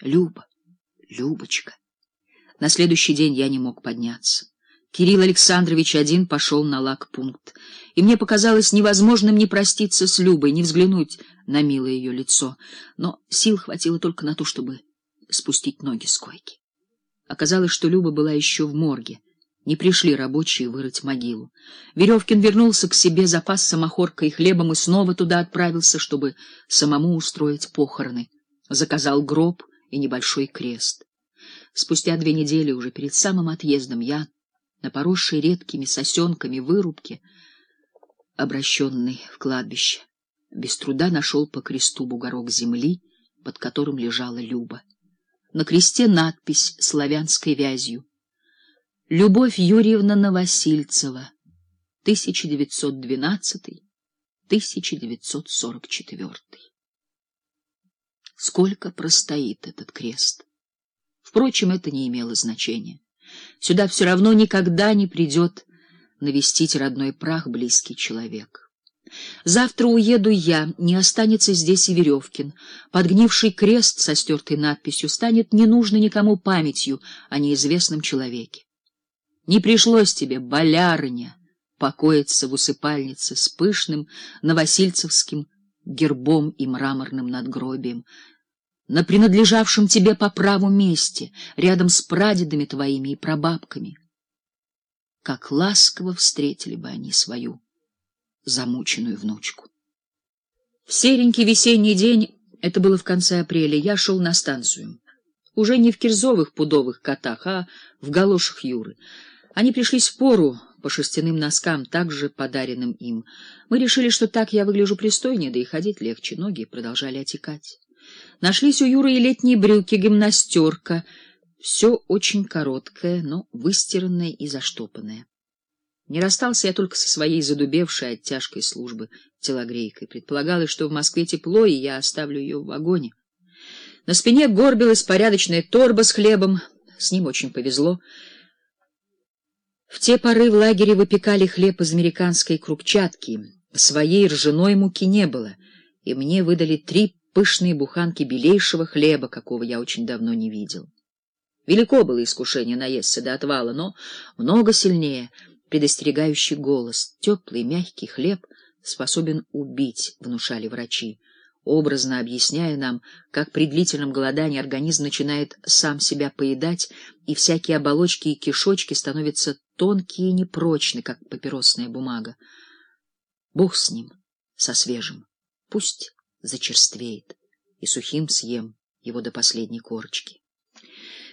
Люба, Любочка. На следующий день я не мог подняться. Кирилл Александрович один пошел на лагпункт, и мне показалось невозможным не проститься с Любой, не взглянуть на милое ее лицо, но сил хватило только на то, чтобы спустить ноги с койки. Оказалось, что Люба была еще в морге. Не пришли рабочие вырыть могилу. Веревкин вернулся к себе, запасся махоркой и хлебом и снова туда отправился, чтобы самому устроить похороны. Заказал гроб и небольшой крест. Спустя две недели, уже перед самым отъездом, я на поросшей редкими сосенками вырубке, обращенной в кладбище, без труда нашел по кресту бугорок земли, под которым лежала Люба. На кресте надпись славянской вязью. Любовь Юрьевна Новосильцева, 1912-1944. Сколько простоит этот крест? Впрочем, это не имело значения. Сюда все равно никогда не придет навестить родной прах близкий человек. Завтра уеду я, не останется здесь и Веревкин. Подгнивший крест со стертой надписью станет ненужной никому памятью о неизвестном человеке. Не пришлось тебе, болярня, покоиться в усыпальнице с пышным новосильцевским гербом и мраморным надгробием, на принадлежавшем тебе по праву месте, рядом с прадедами твоими и прабабками. Как ласково встретили бы они свою замученную внучку. В серенький весенний день, это было в конце апреля, я шел на станцию. Уже не в кирзовых пудовых котах, а в галошах Юры. Они пришлись в пору по шерстяным носкам, также подаренным им. Мы решили, что так я выгляжу пристойнее, да и ходить легче, ноги продолжали отекать. Нашлись у Юры и летние брюки, гимнастерка. Все очень короткое, но выстиранное и заштопанное. Не расстался я только со своей задубевшей от тяжкой службы телогрейкой. Предполагалось, что в Москве тепло, и я оставлю ее в вагоне. На спине горбилась порядочная торба с хлебом. С ним очень повезло. В те поры в лагере выпекали хлеб из американской крупчатки. Своей ржаной муки не было, и мне выдали три пышные буханки белейшего хлеба, какого я очень давно не видел. Велико было искушение наесться до отвала, но много сильнее предостерегающий голос. Теплый, мягкий хлеб способен убить, внушали врачи, образно объясняя нам, как при длительном голодании организм начинает сам себя поедать, и всякие оболочки и кишочки становятся тонкие и непрочны, как папиросная бумага. Бог с ним, со свежим. Пусть зачерствеет, и сухим съем его до последней корочки.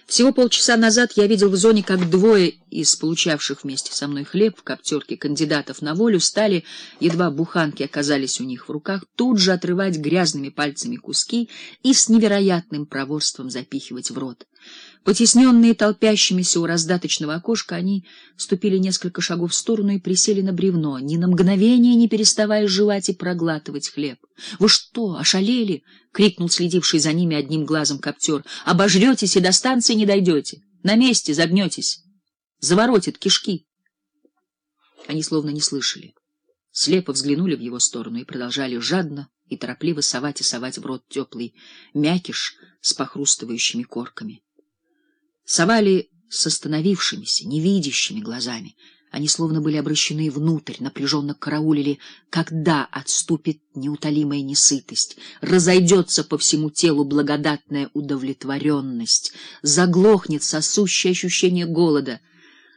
Всего полчаса назад я видел в зоне, как двое из получавших вместе со мной хлеб в коптерке кандидатов на волю стали, едва буханки оказались у них в руках, тут же отрывать грязными пальцами куски и с невероятным проворством запихивать в рот. Потесненные толпящимися у раздаточного окошка, они ступили несколько шагов в сторону и присели на бревно, ни на мгновение не переставая жевать и проглатывать хлеб. — Вы что, ошалели? — крикнул следивший за ними одним глазом коптер. — Обожретесь и до станции не дойдете. На месте загнетесь. Заворотит кишки. Они словно не слышали. Слепо взглянули в его сторону и продолжали жадно и торопливо совать и совать в рот теплый мякиш с похрустывающими корками совали с остановившимися, невидящими глазами. Они словно были обращены внутрь, напряженно караулили, когда отступит неутолимая несытость, разойдется по всему телу благодатная удовлетворенность, заглохнет сосущее ощущение голода —